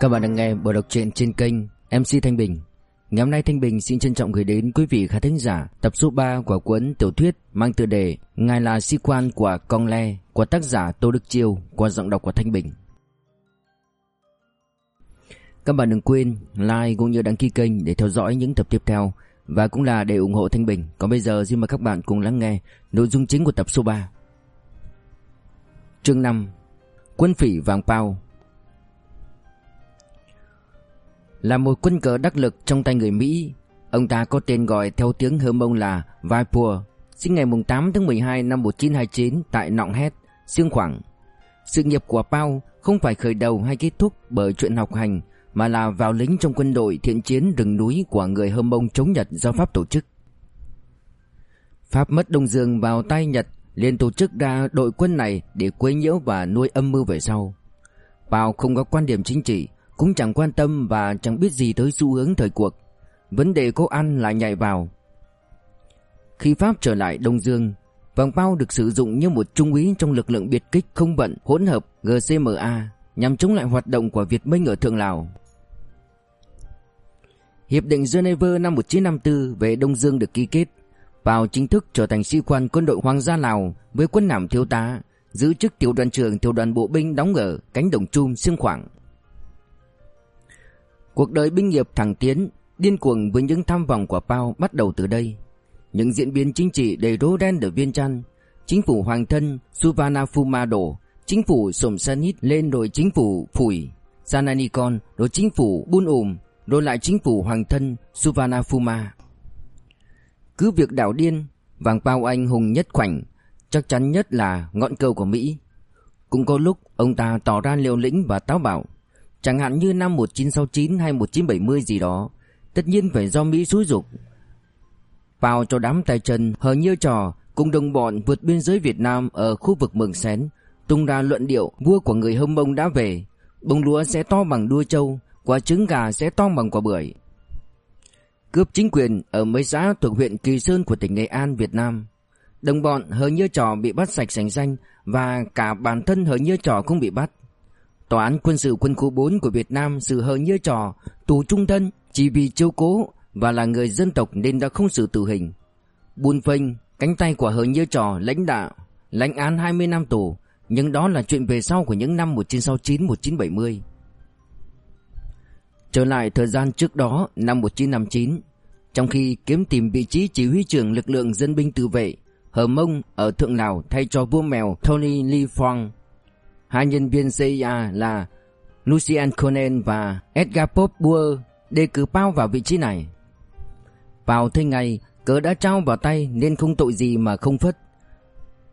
Các bạn đang nghe bộ đọc truyện trên kênh MC Thanh Bình. Ngày hôm nay Thanh Bình xin trân trọng gửi đến quý vị khán thính giả tập số 3 của cuốn tiểu thuyết mang tựa đề Ngài là sĩ quan của Con Le của tác giả Tô Đức Chiêu qua giọng đọc của Thanh Bình. Các bạn đừng quên like cũng như đăng ký kênh để theo dõi những tập tiếp theo và cũng là để ủng hộ Thanh Bình. Còn bây giờ xin mời các bạn cùng lắng nghe nội dung chính của tập số 3. Chương 5 Quân phỉ vàng pao Là một quân cờ đắc lực trong tay người Mỹ. Ông ta có tên gọi theo tiếng Hơ Mông là Vaipur Sinh ngày 8 tháng 12 năm 1929 tại Nọng Hét, Siêng Khoảng. Sự nghiệp của Pao không phải khởi đầu hay kết thúc bởi chuyện học hành Mà là vào lính trong quân đội thiện chiến rừng núi của người Hơ Mông chống Nhật do Pháp tổ chức. Pháp mất Đông Dương vào tay Nhật liền tổ chức ra đội quân này để quấy nhiễu và nuôi âm mưu về sau. Pao không có quan điểm chính trị, cũng chẳng quan tâm và chẳng biết gì tới xu hướng thời cuộc. Vấn đề cô ăn lại nhảy vào. Khi Pháp trở lại Đông Dương, Vàng Bao được sử dụng như một trung úy trong lực lượng biệt kích không vận hỗn hợp GCMA nhằm chống lại hoạt động của Việt Minh ở Thượng Lào. Hiệp định Geneva năm 1954 về Đông Dương được ký kết vào chính thức trở thành sĩ quan quân đội Hoàng gia Lào với quân hàm thiếu tá, giữ chức tiểu đoàn trưởng tiểu đoàn bộ binh đóng ở cánh đồng chum Siêng Khoảng. Cuộc đời binh nghiệp thẳng tiến, điên cuồng với những tham vọng của Pao bắt đầu từ đây. Những diễn biến chính trị đầy rối ren ở Viên Chăn, chính phủ hoàng thân Suvarnabhuma đổ, chính phủ Somsanit lên rồi chính phủ Phủi, Sananikon rồi chính phủ Bun Ùm, rồi lại chính phủ hoàng thân Suvarnabhuma. Cứ việc đảo điên, vàng Pao anh hùng nhất khoảnh, chắc chắn nhất là ngọn cờ của Mỹ. Cũng có lúc ông ta tỏ ra liều lĩnh và táo bạo, chẳng hạn như năm 1969 hay 1970 gì đó, tất nhiên phải do Mỹ xúi dục. Vào cho đám tay chân hờ như trò cùng đồng bọn vượt biên giới Việt Nam ở khu vực Mường Xén, tung ra luận điệu vua của người Hâm Mông đã về, bông lúa sẽ to bằng đuôi trâu, quả trứng gà sẽ to bằng quả bưởi cướp chính quyền ở mấy xã thuộc huyện Kỳ Sơn của tỉnh Nghệ An, Việt Nam. Đồng bọn hờ như trò bị bắt sạch sành danh và cả bản thân hờ như trò cũng bị bắt. Tòa án quân sự quân khu 4 của Việt Nam xử hờ như trò tù trung thân chỉ vì chiêu cố và là người dân tộc nên đã không xử tử hình. Buôn phênh, cánh tay của hờ như trò lãnh đạo, lãnh án 20 năm tù, nhưng đó là chuyện về sau của những năm 1969-1970. Trở lại thời gian trước đó năm 1959 Trong khi kiếm tìm vị trí chỉ huy trưởng lực lượng dân binh tự vệ Hờ Mông ở Thượng Lào thay cho vua mèo Tony Lee Phong Hai nhân viên CIA là Lucien Conan và Edgar Pop đề cử Pao vào vị trí này Vào thế ngày cớ đã trao vào tay nên không tội gì mà không phất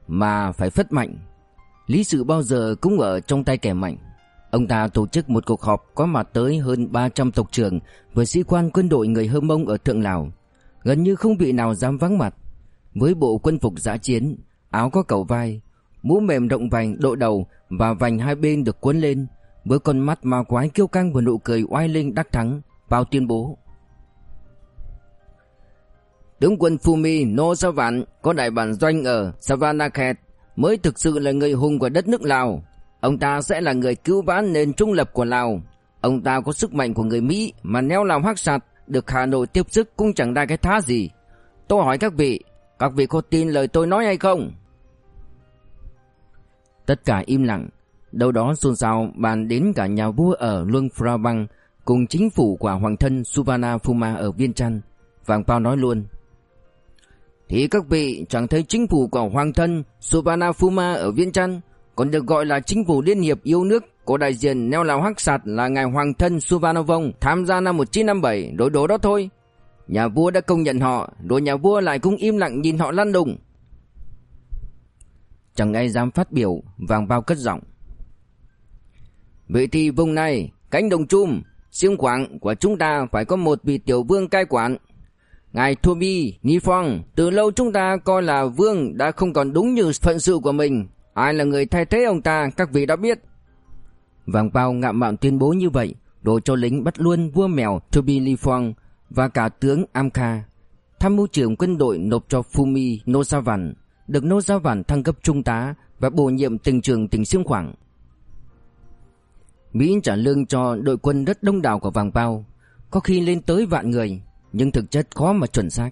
Mà phải phất mạnh Lý sự bao giờ cũng ở trong tay kẻ mạnh Ông ta tổ chức một cuộc họp có mặt tới hơn 300 tộc trưởng với sĩ quan quân đội người Hơ Mông ở Thượng Lào. Gần như không vị nào dám vắng mặt. Với bộ quân phục giã chiến, áo có cầu vai, mũ mềm rộng vành đội đầu và vành hai bên được cuốn lên, với con mắt ma quái kiêu căng và nụ cười oai linh đắc thắng, vào tuyên bố. Tướng quân Fumi No Savan có đại bản doanh ở Savanakhet mới thực sự là người hùng của đất nước Lào. Ông ta sẽ là người cứu vãn nền trung lập của Lào. Ông ta có sức mạnh của người Mỹ mà neo làm hắc sạt được Hà Nội tiếp sức cũng chẳng ra cái thá gì. Tôi hỏi các vị, các vị có tin lời tôi nói hay không? Tất cả im lặng, đâu đó xôn xao bàn đến cả nhà vua ở Luang Prabang cùng chính phủ của hoàng thân Suvana Phuma ở Viên Chăn. Vàng Pao nói luôn. Thì các vị chẳng thấy chính phủ của hoàng thân Suvana Phuma ở Viên Chăn còn được gọi là chính phủ liên hiệp yêu nước của đại diện neo lào hắc sạt là ngài hoàng thân Suvarnabhong tham gia năm 1957 đối đố đó thôi. Nhà vua đã công nhận họ, rồi nhà vua lại cũng im lặng nhìn họ lăn đùng. Chẳng ai dám phát biểu, vàng bao cất giọng. Vậy thì vùng này, cánh đồng chum, siêng khoảng của chúng ta phải có một vị tiểu vương cai quản. Ngài Thobi, Ni Phong, từ lâu chúng ta coi là vương đã không còn đúng như phận sự của mình, Ai là người thay thế ông ta các vị đã biết Vàng bao ngạo mạn tuyên bố như vậy Rồi cho lính bắt luôn vua mèo Toby Ni Phong Và cả tướng Amka Tham mưu trưởng quân đội nộp cho Fumi Nosavan được nô gia vản thăng cấp trung tá Và bổ nhiệm tỉnh trường tỉnh Siêng Khoảng Mỹ trả lương cho đội quân rất đông đảo của Vàng Bao, có khi lên tới vạn người, nhưng thực chất khó mà chuẩn xác.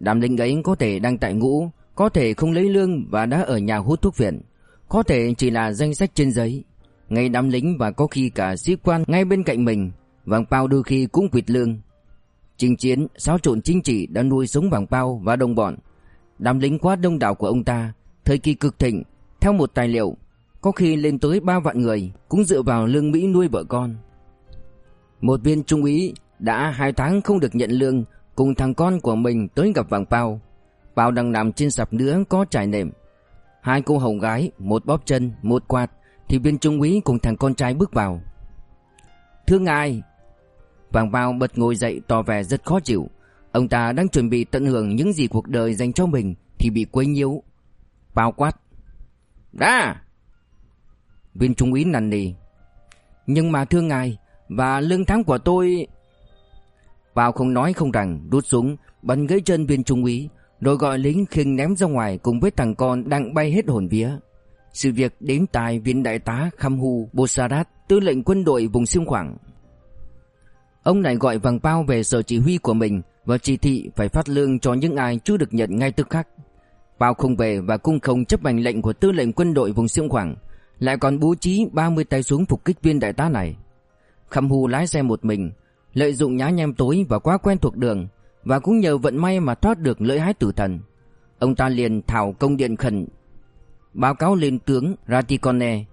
Đám lính ấy có thể đang tại ngũ, có thể không lấy lương và đã ở nhà hút thuốc viện, có thể chỉ là danh sách trên giấy. Ngay đám lính và có khi cả sĩ quan ngay bên cạnh mình, Vàng Bao đôi khi cũng quỵt lương. Trình chiến, xáo trộn chính trị đã nuôi sống Vàng Bao và đồng bọn. Đám lính quá đông đảo của ông ta, thời kỳ cực thịnh, theo một tài liệu, có khi lên tới 3 vạn người, cũng dựa vào lương Mỹ nuôi vợ con. Một viên trung úy đã hai tháng không được nhận lương cùng thằng con của mình tới gặp Vàng bao Bao đang nằm trên sạp nữa có trải nệm. Hai cô hồng gái, một bóp chân, một quạt thì viên trung úy cùng thằng con trai bước vào. Thưa ngài, Vàng bao bật ngồi dậy tỏ vẻ rất khó chịu. Ông ta đang chuẩn bị tận hưởng những gì cuộc đời dành cho mình thì bị quấy nhiễu. Pao quát. Đã! Viên trung úy năn nỉ. Nhưng mà thưa ngài, và lương tháng của tôi... Vào không nói không rằng, đút súng, bắn gãy chân viên trung úy, rồi gọi lính khinh ném ra ngoài cùng với thằng con đang bay hết hồn vía. Sự việc đến tai viên đại tá Kham Hu Bosarat, tư lệnh quân đội vùng siêu khoảng. Ông này gọi vàng bao về sở chỉ huy của mình và chỉ thị phải phát lương cho những ai chưa được nhận ngay tức khắc. Bao không về và cung không chấp hành lệnh của tư lệnh quân đội vùng siêu khoảng, lại còn bố trí 30 tay súng phục kích viên đại tá này. khâm Hu lái xe một mình, lợi dụng nhá nhem tối và quá quen thuộc đường, và cũng nhờ vận may mà thoát được lưỡi hái tử thần. Ông ta liền thảo công điện khẩn báo cáo lên tướng raticone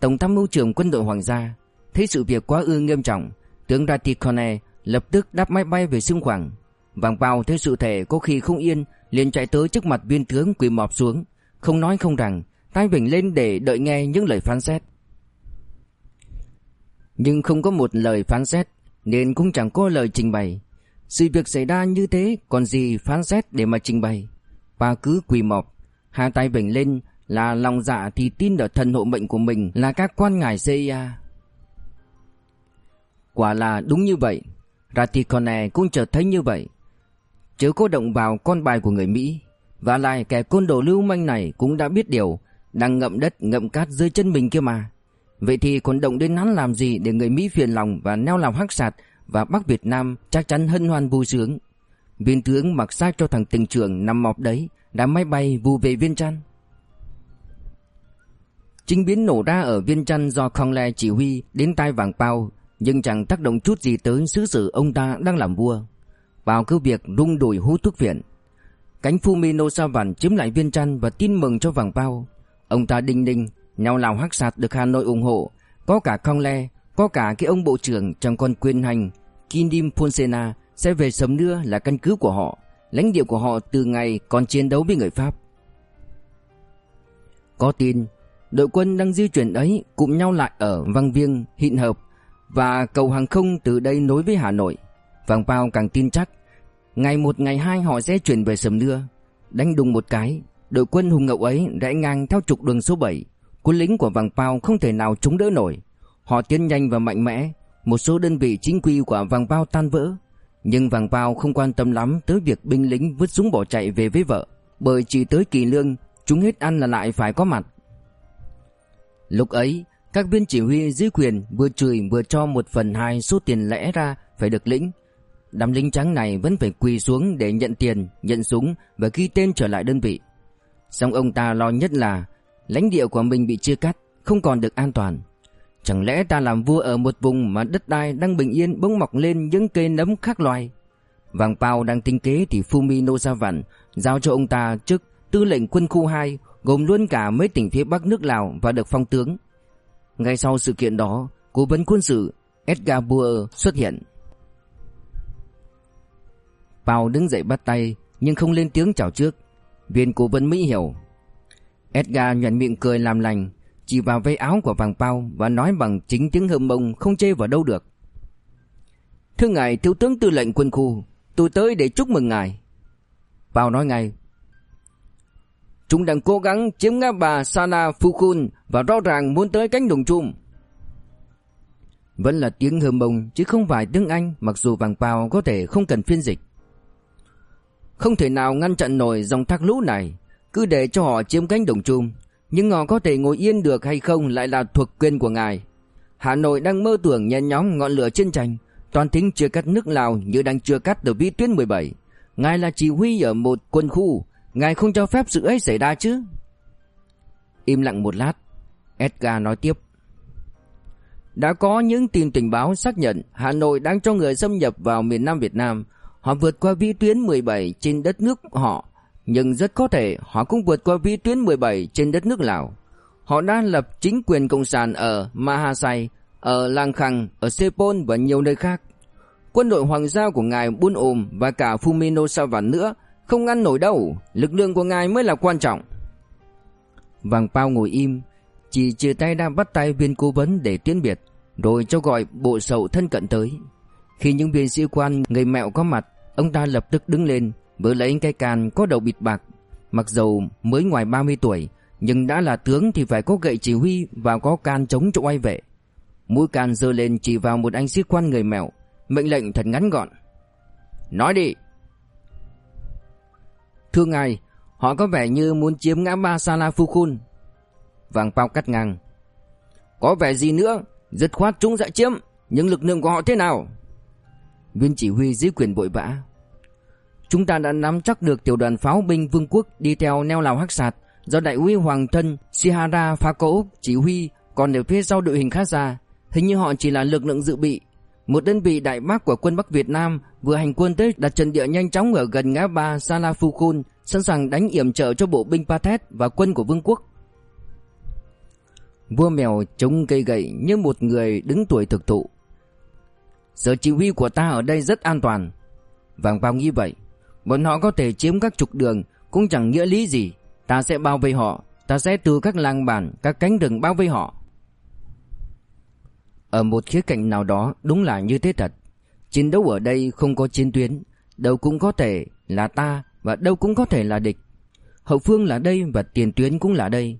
tổng tham mưu trưởng quân đội hoàng gia, thấy sự việc quá ư nghiêm trọng, tướng raticone lập tức đáp máy bay về xung khoảng. Vàng bao thấy sự thể có khi không yên, liền chạy tới trước mặt viên tướng quỳ mọp xuống, không nói không rằng, tay vỉnh lên để đợi nghe những lời phán xét. Nhưng không có một lời phán xét Nên cũng chẳng có lời trình bày. Sự việc xảy ra như thế Còn gì phán xét để mà trình bày? Bà cứ quỳ mọp Hai tay vỉnh lên là lòng dạ thì tin ở thần hộ mệnh của mình Là các quan ngài CIA Quả là đúng như vậy. Ratikone cũng chợt thấy như vậy. Chứ có động vào con bài của người Mỹ Và lại kẻ côn đồ lưu manh này cũng đã biết điều, Đang ngậm đất, ngậm cát dưới chân mình kia mà Vậy thì còn động đến hắn làm gì để người Mỹ phiền lòng và neo lòng hắc sạt và Bắc Việt Nam chắc chắn hân hoan vui sướng. Viên tướng mặc xác cho thằng tình trưởng nằm mọp đấy, đã máy bay vụ về Viên Trăn. Chính biến nổ ra ở Viên Trăn do Khong Le chỉ huy đến tai vàng Pao, nhưng chẳng tác động chút gì tới sứ sử ông ta đang làm vua. Vào cứ việc rung đùi hút thuốc viện. Cánh Fumino Savan chiếm lại Viên Trăn và tin mừng cho vàng bao Ông ta đinh đinh nhau lào hắc sạt được Hà Nội ủng hộ, có cả Khong Le, có cả cái ông bộ trưởng trong con quyền hành Kindim Ponsena sẽ về sớm nữa là căn cứ của họ, lãnh địa của họ từ ngày còn chiến đấu với người Pháp. Có tin, đội quân đang di chuyển ấy cùng nhau lại ở Văn Viêng, Hịn Hợp và cầu hàng không từ đây nối với Hà Nội. Vàng Pao càng tin chắc, ngày một ngày hai họ sẽ chuyển về sầm nưa Đánh đùng một cái, đội quân hùng ngậu ấy rẽ ngang theo trục đường số 7 Quân lính của Vàng Pao không thể nào chống đỡ nổi. Họ tiến nhanh và mạnh mẽ, một số đơn vị chính quy của Vàng Pao tan vỡ. Nhưng Vàng Pao không quan tâm lắm tới việc binh lính vứt súng bỏ chạy về với vợ, bởi chỉ tới kỳ lương, chúng hết ăn là lại phải có mặt. Lúc ấy, các viên chỉ huy dưới quyền vừa chửi vừa cho một phần hai số tiền lẽ ra phải được lĩnh. Đám lính trắng này vẫn phải quỳ xuống để nhận tiền, nhận súng và ghi tên trở lại đơn vị. Song ông ta lo nhất là Lãnh địa của mình bị chia cắt Không còn được an toàn Chẳng lẽ ta làm vua ở một vùng mà đất đai đang bình yên bỗng mọc lên những cây nấm khác loài Vàng Pao đang tính kế thì Fumi Nozavan giao cho ông ta chức tư lệnh quân khu 2 gồm luôn cả mấy tỉnh phía bắc nước Lào và được phong tướng. Ngay sau sự kiện đó, cố vấn quân sự Edgar Buer xuất hiện. Pao đứng dậy bắt tay, nhưng không lên tiếng chào trước. Viên cố vấn Mỹ hiểu. Edgar nhuận miệng cười làm lành, Chỉ vào vây áo của vàng bao Và nói bằng chính tiếng hâm mông Không chê vào đâu được. Thưa ngài, thiếu tướng tư lệnh quân khu, Tôi tới để chúc mừng ngài. Bao nói ngay. Chúng đang cố gắng chiếm ngã bà Sana Fukun Và rõ ràng muốn tới cánh đồng chum. Vẫn là tiếng hơm mông, Chứ không phải tiếng Anh, Mặc dù vàng bao có thể không cần phiên dịch. Không thể nào ngăn chặn nổi dòng thác lũ này cứ để cho họ chiếm cánh đồng chung Nhưng họ có thể ngồi yên được hay không lại là thuộc quyền của ngài Hà Nội đang mơ tưởng nhen nhóm ngọn lửa chiến tranh, toàn tính chưa cắt nước Lào như đang chưa cắt được vĩ tuyến 17. Ngài là chỉ huy ở một quân khu, ngài không cho phép sự ấy xảy ra chứ? Im lặng một lát, Edgar nói tiếp. Đã có những tin tình báo xác nhận Hà Nội đang cho người xâm nhập vào miền Nam Việt Nam. Họ vượt qua vĩ tuyến 17 trên đất nước họ, nhưng rất có thể họ cũng vượt qua vĩ tuyến 17 trên đất nước Lào. Họ đã lập chính quyền cộng sản ở Mahasai, ở Lang Khang, ở Sepol và nhiều nơi khác. Quân đội hoàng gia của ngài Bun Ôm và cả Fumino Savan nữa không ăn nổi đâu, lực lượng của ngài mới là quan trọng. Vàng Pao ngồi im, chỉ chia tay đang bắt tay viên cố vấn để tiến biệt, rồi cho gọi bộ sậu thân cận tới. Khi những viên sĩ quan người mẹo có mặt, ông ta lập tức đứng lên, vừa lấy cái can có đầu bịt bạc. Mặc dầu mới ngoài 30 tuổi, nhưng đã là tướng thì phải có gậy chỉ huy và có can chống cho oai vệ. Mũi can giơ lên chỉ vào một anh sĩ quan người mèo, mệnh lệnh thật ngắn gọn. Nói đi! Thưa ngài, họ có vẻ như muốn chiếm ngã ba Salafukhun. Vàng Pao cắt ngang. Có vẻ gì nữa, dứt khoát chúng sẽ chiếm, nhưng lực lượng của họ thế nào? Viên chỉ huy dưới quyền bội vã. Chúng ta đã nắm chắc được tiểu đoàn pháo binh vương quốc đi theo neo lào hắc sạt do đại úy Hoàng Thân Sihara Phá cỗ chỉ huy, còn ở phía sau đội hình khác ra, hình như họ chỉ là lực lượng dự bị. Một đơn vị đại bác của quân Bắc Việt Nam vừa hành quân tới đặt trận địa nhanh chóng ở gần ngã ba Salafukhun, sẵn sàng đánh yểm trợ cho bộ binh Pathet và quân của vương quốc. Vua mèo chống cây gậy như một người đứng tuổi thực thụ. Sở chỉ huy của ta ở đây rất an toàn. Vàng vào nghĩ vậy. Bọn họ có thể chiếm các trục đường cũng chẳng nghĩa lý gì. Ta sẽ bao vây họ. Ta sẽ từ các làng bản, các cánh rừng bao vây họ. Ở một khía cạnh nào đó đúng là như thế thật. Chiến đấu ở đây không có chiến tuyến. Đâu cũng có thể là ta và đâu cũng có thể là địch. Hậu phương là đây và tiền tuyến cũng là đây.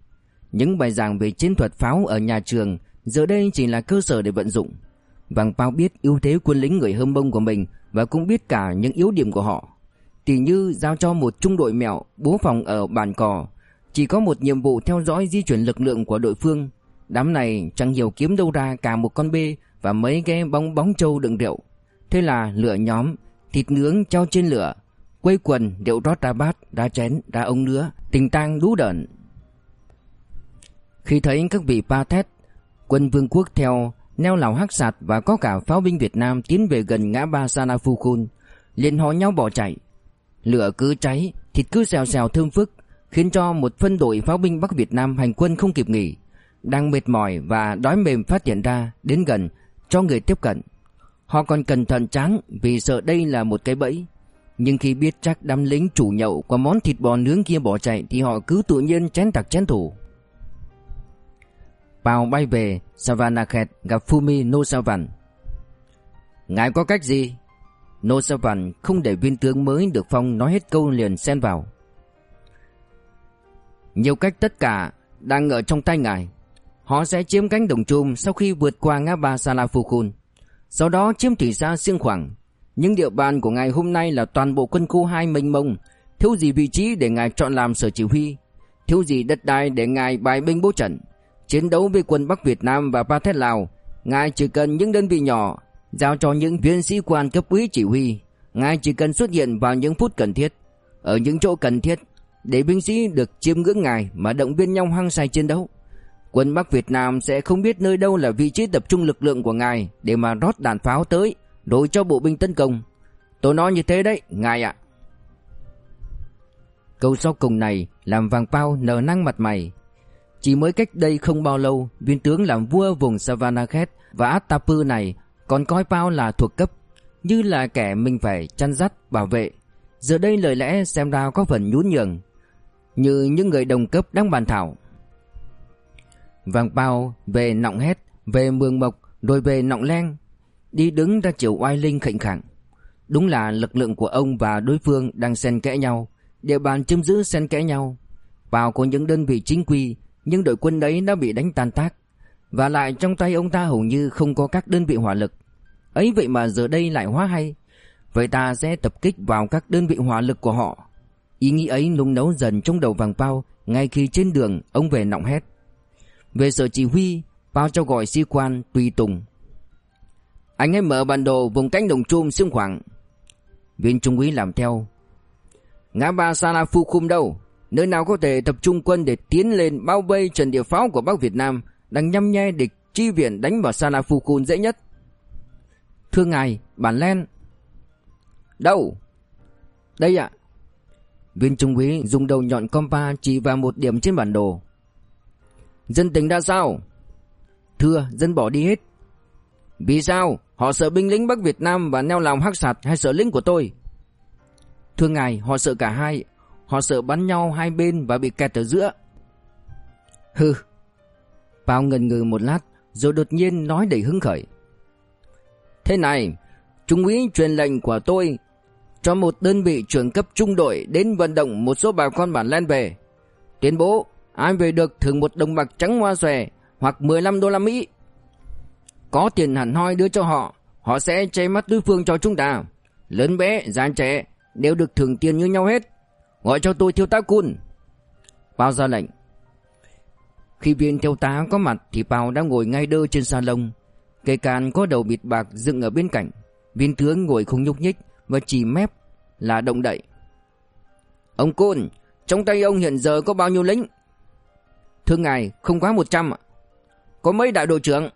Những bài giảng về chiến thuật pháo ở nhà trường giờ đây chỉ là cơ sở để vận dụng. Vàng Pao biết ưu thế quân lính người Hâm Bông của mình và cũng biết cả những yếu điểm của họ. Tỷ như giao cho một trung đội mẹo bố phòng ở bản cò, chỉ có một nhiệm vụ theo dõi di chuyển lực lượng của đội phương. Đám này chẳng hiểu kiếm đâu ra cả một con bê và mấy cái bóng bóng trâu đựng rượu. Thế là lửa nhóm, thịt nướng treo trên lửa, quây quần rượu rót ra bát, ra chén, ra ống nữa tình tang đú đợn. Khi thấy các vị pa thét, quân vương quốc theo neo lào hắc sạt và có cả pháo binh Việt Nam tiến về gần ngã ba Sanafukun, liền hò nhau bỏ chạy. Lửa cứ cháy, thịt cứ xèo xèo thơm phức, khiến cho một phân đội pháo binh Bắc Việt Nam hành quân không kịp nghỉ, đang mệt mỏi và đói mềm phát hiện ra, đến gần, cho người tiếp cận. Họ còn cẩn thận chán vì sợ đây là một cái bẫy. Nhưng khi biết chắc đám lính chủ nhậu qua món thịt bò nướng kia bỏ chạy thì họ cứ tự nhiên chén tặc chén thủ. Pao bay về Savanakhet gặp Fumi Nosavan. Ngài có cách gì? Nosavan không để viên tướng mới được phong nói hết câu liền xen vào. Nhiều cách tất cả đang ở trong tay ngài. Họ sẽ chiếm cánh đồng chum sau khi vượt qua ngã ba Salafukhun. Sau đó chiếm thủy xa Siêng Khoảng. Những địa bàn của ngài hôm nay là toàn bộ quân khu hai mênh mông. Thiếu gì vị trí để ngài chọn làm sở chỉ huy. Thiếu gì đất đai để ngài bài binh bố trận. Chiến đấu với quân Bắc Việt Nam và Pathet Lào, ngài chỉ cần những đơn vị nhỏ, giao cho những viên sĩ quan cấp úy chỉ huy. Ngài chỉ cần xuất hiện vào những phút cần thiết, ở những chỗ cần thiết, để binh sĩ được chiêm ngưỡng ngài mà động viên nhau hăng say chiến đấu. Quân Bắc Việt Nam sẽ không biết nơi đâu là vị trí tập trung lực lượng của ngài để mà rót đạn pháo tới, rồi cho bộ binh tấn công. Tôi nói như thế đấy, ngài ạ. Câu sau cùng này làm vàng bao nở năng mặt mày, chỉ mới cách đây không bao lâu, viên tướng làm vua vùng Savanakhet và Atapu này còn coi Pao là thuộc cấp, như là kẻ mình phải chăn dắt, bảo vệ. Giờ đây lời lẽ xem ra có phần nhún nhường, như những người đồng cấp đang bàn thảo. Vàng Pao về nọng hét, về mường mộc, rồi về nọng len, đi đứng ra chiều oai linh khệnh khẳng. Đúng là lực lượng của ông và đối phương đang xen kẽ nhau, địa bàn chiếm giữ xen kẽ nhau. Vào có những đơn vị chính quy nhưng đội quân đấy đã bị đánh tan tác. Và lại trong tay ông ta hầu như không có các đơn vị hỏa lực. Ấy vậy mà giờ đây lại hóa hay. Vậy ta sẽ tập kích vào các đơn vị hỏa lực của họ. Ý nghĩ ấy nung nấu dần trong đầu vàng bao Ngay khi trên đường ông về nọng hét. Về sở chỉ huy, Bao cho gọi sĩ quan tùy tùng. Anh hãy mở bản đồ vùng cánh đồng trôm xương khoảng. Viên trung úy làm theo. Ngã ba Sa La Phu Khum đâu? Nơi nào có thể tập trung quân để tiến lên bao vây trận địa pháo của Bắc Việt Nam Đang nhăm nhe địch chi viện đánh vào Salafukum dễ nhất Thưa ngài, bản len Đâu? Đây ạ Viên trung úy dùng đầu nhọn compa chỉ vào một điểm trên bản đồ Dân tình ra sao? Thưa, dân bỏ đi hết Vì sao? Họ sợ binh lính Bắc Việt Nam và neo lòng hắc sạt hay sợ lính của tôi? Thưa ngài, họ sợ cả hai Họ sợ bắn nhau hai bên và bị kẹt ở giữa. Hừ. Bao ngần ngừ một lát Rồi đột nhiên nói đầy hứng khởi. Thế này Trung úy truyền lệnh của tôi Cho một đơn vị trưởng cấp trung đội Đến vận động một số bà con bản len về. Tuyên bố Ai về được thưởng một đồng bạc trắng hoa xòe Hoặc 15 đô la Mỹ. Có tiền hẳn hoi đưa cho họ Họ sẽ che mắt đối phương cho chúng ta. Lớn bé, già trẻ Đều được thưởng tiền như nhau hết. Gọi cho tôi thiếu tá cun. Bao ra lệnh. Khi viên thiếu tá có mặt Thì Bao đã ngồi ngay đơ trên salon Cây can có đầu bịt bạc dựng ở bên cạnh, Viên tướng ngồi không nhúc nhích Và chỉ mép là động đậy. Ông cun, Trong tay ông hiện giờ có bao nhiêu lính? Thưa ngài, không quá 100 ạ. Có mấy đại đội trưởng?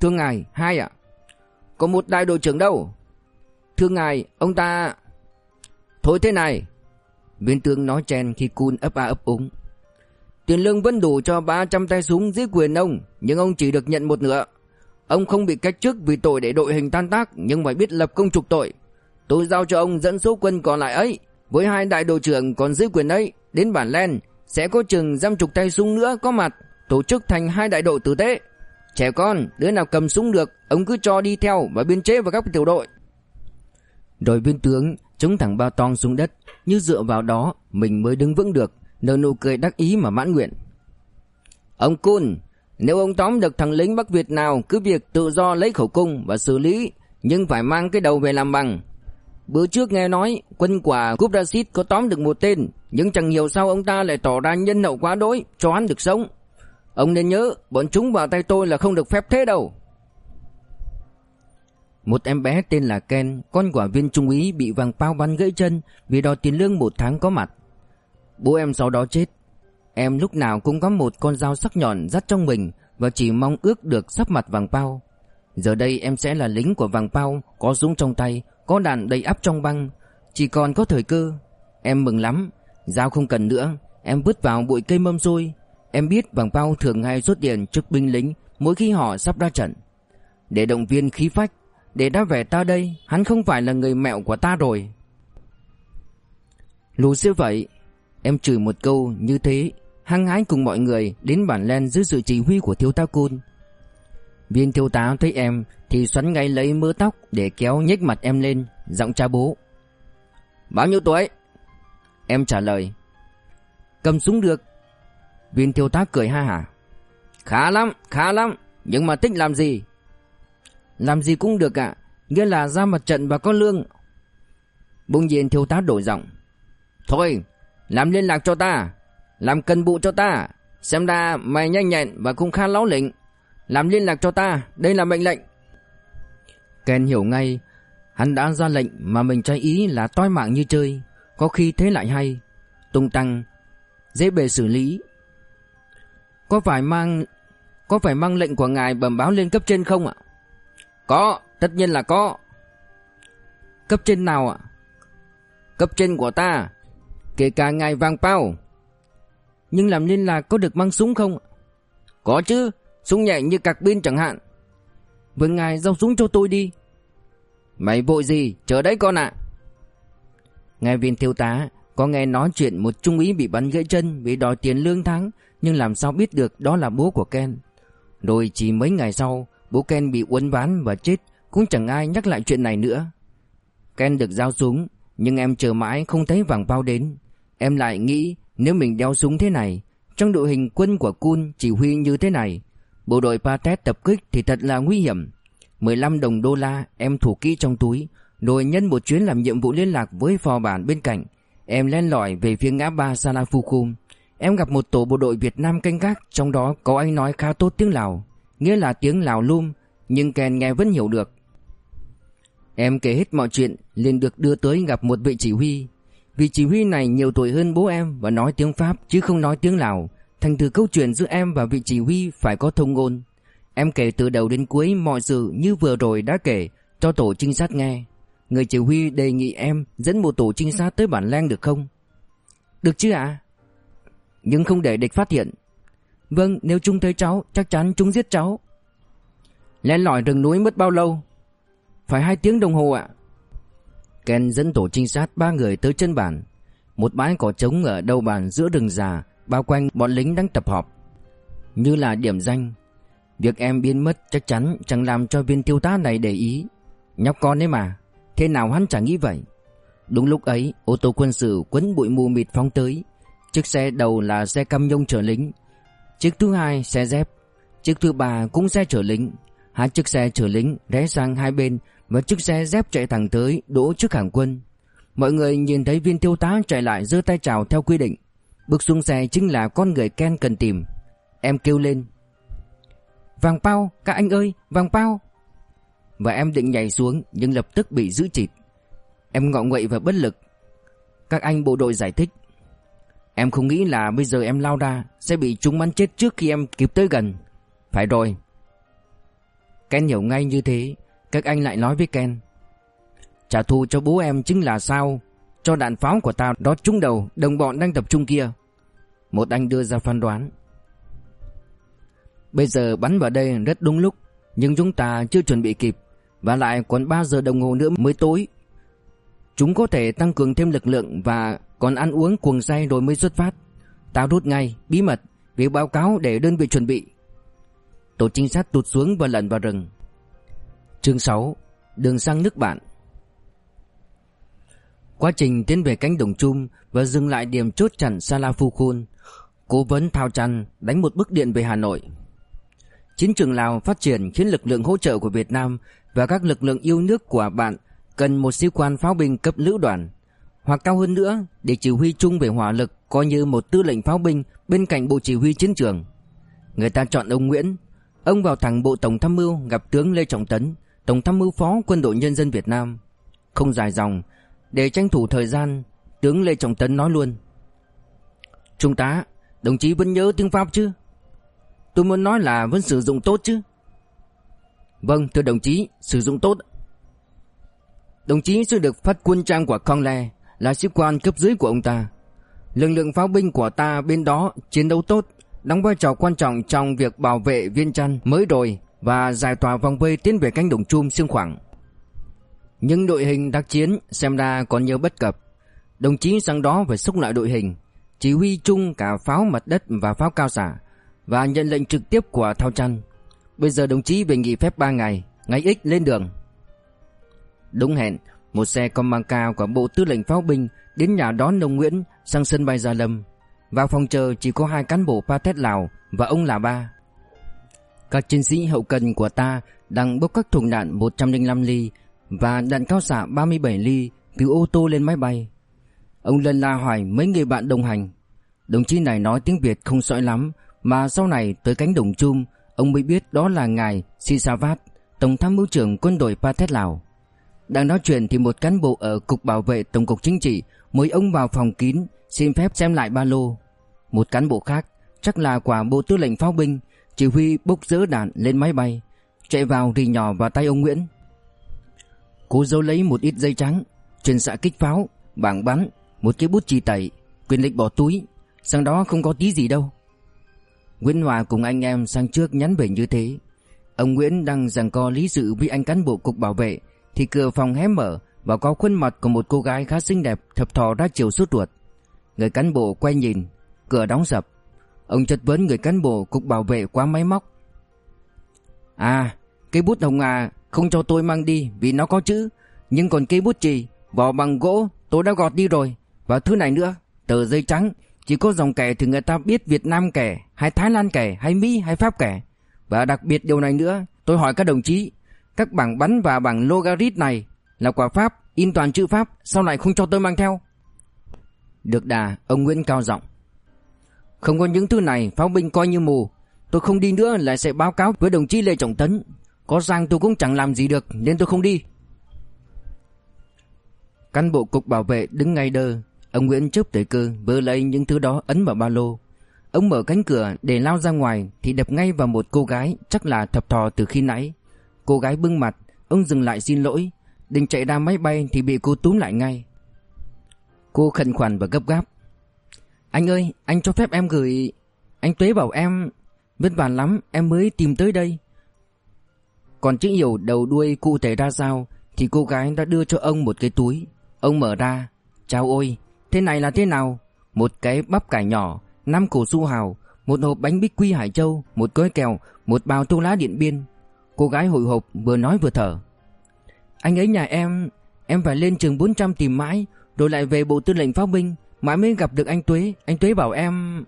Thưa ngài, hai ạ. Có một đại đội trưởng đâu? Thưa ngài, ông ta Thôi thế này Viên tướng nói chen khi cun ấp a ấp úng. Tiền lương vẫn đủ cho 300 tay súng dưới quyền ông, Nhưng ông chỉ được nhận một nửa. Ông không bị cách chức vì tội để đội hình tan tác, Nhưng phải biết lập công trục tội. Tôi giao cho ông dẫn số quân còn lại ấy. Với hai đại đội trưởng còn dưới quyền ấy, Đến bản len, Sẽ có chừng dăm chục tay súng nữa có mặt, Tổ chức thành hai đại đội tử tế. Trẻ con, đứa nào cầm súng được, Ông cứ cho đi theo và biên chế vào các tiểu đội. Đội viên tướng chống thẳng bao tong xuống đất, Như dựa vào đó Mình mới đứng vững được, Nở nụ cười đắc ý mà mãn nguyện. Ông Cun Nếu ông tóm được thằng lính Bắc Việt nào, Cứ việc tự do lấy khẩu cung và xử lý, Nhưng phải mang cái đầu về làm bằng. Bữa trước nghe nói, Quân quả Cúp Rashid có tóm được một tên, Nhưng chẳng hiểu sao ông ta lại tỏ ra nhân hậu quá đối Cho hắn được sống. Ông nên nhớ, Bọn chúng vào tay tôi là không được phép thế đâu một em bé tên là Ken, con quả viên trung úy bị vàng bao bắn gãy chân vì đòi tiền lương một tháng có mặt. Bố em sau đó chết. Em lúc nào cũng có một con dao sắc nhọn dắt trong mình và chỉ mong ước được sắp mặt vàng bao. Giờ đây em sẽ là lính của vàng bao, có súng trong tay, có đạn đầy ắp trong băng, chỉ còn có thời cơ. Em mừng lắm, dao không cần nữa, em vứt vào bụi cây mâm xôi. Em biết vàng bao thường hay rút tiền trước binh lính mỗi khi họ sắp ra trận. Để động viên khí phách, để đã về ta đây, Hắn không phải là người mẹo của ta rồi. Lù siêu vậy, Em chửi một câu như thế, Hăng hái cùng mọi người Đến bản len dưới sự chỉ huy của thiếu tá côn. Viên thiếu tá thấy em Thì xoắn ngay lấy mớ tóc Để kéo nhếch mặt em lên, Giọng cha bố. Bao nhiêu tuổi? Em trả lời. Cầm súng được. Viên thiếu tá cười ha hả. Khá lắm khá lắm, Nhưng mà thích làm gì? Làm gì cũng được ạ. Nghĩa là ra mặt trận và có lương. Bỗng nhiên thiếu tá đổi giọng. Thôi, Làm liên lạc cho ta. Làm cần vụ cho ta. Xem ra mày nhanh nhẹn và cũng khá láo lĩnh. Làm liên lạc cho ta, Đây là mệnh lệnh. Ken hiểu ngay, Hắn đã ra lệnh mà mình trái ý là toi mạng như chơi. Có khi thế lại hay. Tung tăng, Dễ bề xử lý. Có phải mang, Có phải mang lệnh của ngài bẩm báo lên cấp trên không ạ? Có, tất nhiên là có. Cấp trên nào ạ? Cấp trên của ta, kể cả ngài vàng bao. Nhưng làm liên lạc có được mang súng không? Có chứ, súng nhẹ như cạc pin chẳng hạn. vâng ngài giao súng cho tôi đi. Mày vội gì, chờ đấy con ạ. Ngài viên thiếu tá có nghe nói chuyện một trung úy bị bắn gãy chân vì đòi tiền lương tháng nhưng làm sao biết được đó là bố của Ken. Rồi chỉ mấy ngày sau, Bố Ken bị uốn ván và chết, Cũng chẳng ai nhắc lại chuyện này nữa. Ken được giao súng, Nhưng em chờ mãi không thấy vàng bao đến. Em lại nghĩ, nếu mình đeo súng thế này, Trong đội hình quân của Kun chỉ huy như thế này, Bộ đội Patet tập kích thì thật là nguy hiểm. 15 đồng đô la em thủ kỹ trong túi Rồi nhân một chuyến làm nhiệm vụ liên lạc với phò bản bên cạnh. Em len lỏi về phía ngã ba Salafukum Em gặp một tổ bộ đội Việt Nam canh gác, Trong đó có anh nói khá tốt tiếng Lào. Nghĩa là tiếng Lào lum, Nhưng Ken nghe vẫn hiểu được. Em kể hết mọi chuyện, liền được đưa tới gặp một vị chỉ huy. Vị chỉ huy này nhiều tuổi hơn bố em Và nói tiếng Pháp, chứ không nói tiếng Lào, Thành từ câu chuyện giữa em và vị chỉ huy phải có thông ngôn. Em kể từ đầu đến cuối mọi sự như vừa rồi đã kể, Cho tổ trinh sát nghe. Người chỉ huy đề nghị em dẫn một tổ trinh sát tới bản lang được không? Được chứ ạ? Nhưng không để địch phát hiện. Vâng nếu chúng thấy cháu, chắc chắn chúng giết cháu. Lên lỏi rừng núi mất bao lâu? Phải hai tiếng đồng hồ ạ. Ken dẫn tổ trinh sát ba người tới chân bản Một bãi cỏ trống ở đầu bản giữa rừng già Bao quanh bọn lính đang tập họp. Như là điểm danh, Việc em biến mất chắc chắn chẳng làm cho viên tiêu tá này để ý. Nhóc con đấy mà, Thế nào hắn chẳng nghĩ vậy. Đúng lúc ấy, ô tô quân sự quấn bụi mù mịt phóng tới. Chiếc xe đầu là xe cam nhông chở lính. Chiếc thứ hai xe dép Chiếc thứ ba cũng xe chở lính. Hai chiếc xe chở lính rẽ sang hai bên Và chiếc xe dép chạy thẳng tới Đỗ trước hàng quân. Mọi người nhìn thấy viên tiêu tá chạy lại giơ tay chào theo quy định. Bước xuống xe chính là con người Ken cần tìm. Em kêu lên. Vàng bao, các anh ơi, vàng bao Và em định nhảy xuống nhưng lập tức bị giữ chịt. Em ngọ nguậy và bất lực. Các anh bộ đội giải thích. Em không nghĩ là bây giờ em lao ra Sẽ bị chúng bắn chết trước khi em kịp tới gần. Phải rồi. Ken hiểu ngay như thế, Các anh lại nói với Ken. Trả thù cho bố em chính là sao? Cho đạn pháo của tao đó trúng đầu Đồng bọn đang tập trung kia. Một anh đưa ra phán đoán. Bây giờ bắn vào đây rất đúng lúc, Nhưng chúng ta chưa chuẩn bị kịp, Và lại còn 3 giờ đồng hồ nữa mới tối. Chúng có thể tăng cường thêm lực lượng Và còn ăn uống cuồng say rồi mới xuất phát. Tao rút ngay, bí mật Việc báo cáo để đơn vị chuẩn bị. Tổ trinh sát tụt xuống và lẩn vào rừng. Chương 6 Đường sang nước bạn. Quá trình tiến về cánh đồng chum Và dừng lại điểm chốt chặn Salafukhun Cố vấn Thao Trăn đánh một bức điện về Hà Nội. Chiến trường Lào phát triển khiến lực lượng hỗ trợ của Việt Nam Và các lực lượng yêu nước của bạn Cần một sĩ quan pháo binh cấp lữ đoàn. Hoặc cao hơn nữa Để chỉ huy chung về hỏa lực Coi như một tư lệnh pháo binh Bên cạnh bộ chỉ huy chiến trường Người ta chọn ông Nguyễn Ông vào thẳng bộ tổng tham mưu gặp tướng Lê Trọng Tấn, tổng tham mưu phó quân đội nhân dân Việt Nam. Không dài dòng, để tranh thủ thời gian, tướng Lê Trọng Tấn nói luôn. Trung tá, đồng chí vẫn nhớ tiếng Pháp chứ? Tôi muốn nói là vẫn sử dụng tốt chứ? Vâng, thưa đồng chí, sử dụng tốt. Đồng chí sẽ được phát quân trang của Conle, là sĩ quan cấp dưới của ông ta. Lực lượng pháo binh của ta bên đó chiến đấu tốt, đóng vai trò quan trọng trong việc bảo vệ viên chăn mới rồi và giải tỏa vòng vây tiến về cánh đồng chum xương khoảng. Nhưng đội hình đặc chiến xem ra còn nhiều bất cập. Đồng chí sang đó phải xúc lại đội hình, chỉ huy chung cả pháo mặt đất và pháo cao xả và nhận lệnh trực tiếp của Thao Trăn. Bây giờ đồng chí về nghỉ phép 3 ngày, ngày X lên đường. Đúng hẹn, một xe con cao của bộ tư lệnh pháo binh đến nhà đón ông Nguyễn sang sân bay Gia Lâm. Vào phòng chờ chỉ có hai cán bộ Pathet Lào và ông là ba. Các chiến sĩ hậu cần của ta đang bốc các thùng đạn 105 ly và đạn cao xạ 37 ly từ ô tô lên máy bay. Ông lần la hỏi mấy người bạn đồng hành. Đồng chí này nói tiếng Việt không sõi lắm mà sau này tới cánh đồng chum ông mới biết đó là ngài Sisavat, Tổng tham mưu trưởng quân đội Pathet Lào. Đang nói chuyện thì một cán bộ ở Cục Bảo vệ Tổng cục Chính trị mới ông vào phòng kín xin phép xem lại ba lô. Một cán bộ khác, chắc là quả bộ tư lệnh pháo binh, chỉ huy bốc dỡ đạn lên máy bay, chạy vào rì nhỏ vào tay ông Nguyễn. Cố giấu lấy một ít dây trắng, truyền xạ kích pháo, bảng bắn, một cái bút chì tẩy, quyền lịch bỏ túi, sang đó không có tí gì đâu. Nguyễn Hòa cùng anh em sang trước nhắn về như thế. Ông Nguyễn đang giằng co lý sự với anh cán bộ cục bảo vệ thì cửa phòng hé mở và có khuôn mặt của một cô gái khá xinh đẹp thập thò ra chiều suốt ruột. Người cán bộ quay nhìn, cửa đóng sập. Ông chất vấn người cán bộ cục bảo vệ quá máy móc. À, cây bút hồng à không cho tôi mang đi vì nó có chữ, nhưng còn cây bút chì, vỏ bằng gỗ tôi đã gọt đi rồi. Và thứ này nữa, tờ giấy trắng, chỉ có dòng kẻ thì người ta biết Việt Nam kẻ, hay Thái Lan kẻ, hay Mỹ, hay Pháp kẻ. Và đặc biệt điều này nữa, tôi hỏi các đồng chí, các bảng bắn và bảng logarit này là quả Pháp, in toàn chữ Pháp, sau này không cho tôi mang theo. Được đà, ông Nguyễn cao giọng. Không có những thứ này, pháo binh coi như mù. Tôi không đi nữa lại sẽ báo cáo với đồng chí Lê Trọng Tấn Có sang tôi cũng chẳng làm gì được Nên tôi không đi Cán bộ cục bảo vệ đứng ngay đơ Ông Nguyễn chớp tới cơ Vơ lấy những thứ đó ấn vào ba lô Ông mở cánh cửa để lao ra ngoài Thì đập ngay vào một cô gái Chắc là thập thò từ khi nãy Cô gái bưng mặt, Ông dừng lại xin lỗi. Định chạy ra máy bay thì bị cô túm lại ngay. Cô khẩn khoản và gấp gáp. Anh ơi, anh cho phép em gửi, Anh Tuế bảo em, Vất vả lắm, em mới tìm tới đây. Còn chữ hiểu đầu đuôi cụ thể ra sao Thì cô gái đã đưa cho ông một cái túi. Ông mở ra, Chào ôi, Thế này là thế nào? Một cái bắp cải nhỏ, năm củ su hào, Một hộp bánh bích quy Hải Châu, Một gói kẹo, Một bao thuốc lá điện biên. Cô gái hồi hộp vừa nói vừa thở. Anh ấy nhà em Em phải lên trường 400 tìm mãi, Rồi lại về bộ tư lệnh pháo binh, Mãi mới gặp được anh Tuế Anh Tuế bảo em.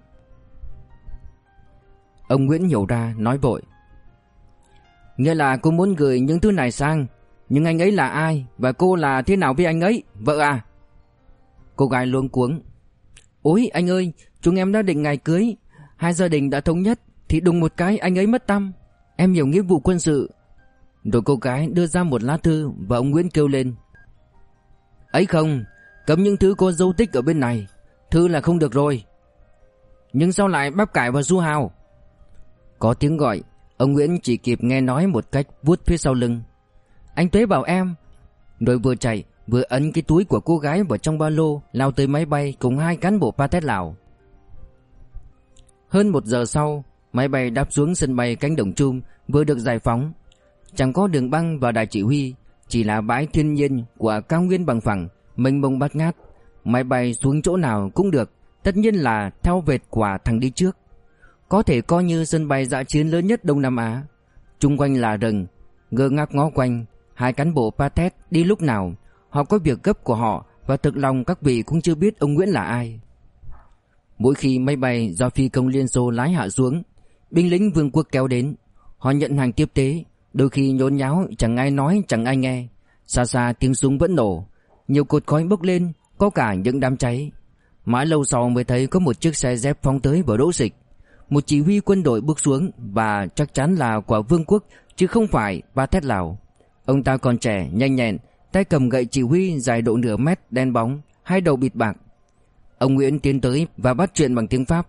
Ông Nguyễn hiểu ra nói vội. Nghĩa là cô muốn gửi những thứ này sang, Nhưng anh ấy là ai Và cô là thế nào với anh ấy, Vợ à? Cô gái luống cuống. Ôi anh ơi, Chúng em đã định ngày cưới, Hai gia đình đã thống nhất, Thì đùng một cái anh ấy mất tâm. Em hiểu nghĩa vụ quân sự. Rồi cô gái đưa ra một lá thư Và ông Nguyễn kêu lên. Ấy không Cấm những thứ có dấu tích ở bên này. Thư là không được rồi. Nhưng sao lại bắp cải và du hào? Có tiếng gọi Ông Nguyễn chỉ kịp nghe nói một cách vuốt phía sau lưng. Anh Tuế bảo em. Rồi vừa chạy vừa ấn cái túi của cô gái vào trong ba lô lao tới máy bay cùng hai cán bộ Pathet Lào. Hơn một giờ sau, máy bay đáp xuống sân bay cánh đồng chum vừa được giải phóng. Chẳng có đường băng và đài chỉ huy, chỉ là bãi thiên nhiên của cao nguyên bằng phẳng, mênh mông bát ngát. Máy bay xuống chỗ nào cũng được, tất nhiên là theo vệt quả thằng đi trước. Có thể coi như sân bay dã chiến lớn nhất Đông Nam Á. Trung quanh là rừng, ngơ ngác ngó quanh, hai cán bộ Patet đi lúc nào Họ có việc gấp của họ Và thực lòng các vị cũng chưa biết ông Nguyễn là ai Mỗi khi máy bay do phi công Liên Xô lái hạ xuống Binh lính vương quốc kéo đến. Họ nhận hàng tiếp tế, Đôi khi nhốn nháo, chẳng ai nói, chẳng ai nghe. Xa xa tiếng súng vẫn nổ, Nhiều cột khói bốc lên, Có cả những đám cháy. Mãi lâu sau mới thấy có một chiếc xe dép phóng tới và đỗ dịch Một chỉ huy quân đội bước xuống Và chắc chắn là của vương quốc, Chứ không phải ba thét lào. Ông ta còn trẻ, nhanh nhẹn, Tay cầm gậy chỉ huy dài độ nửa mét, đen bóng, Hai đầu bịt bạc. Ông Nguyễn tiến tới và bắt chuyện bằng tiếng Pháp.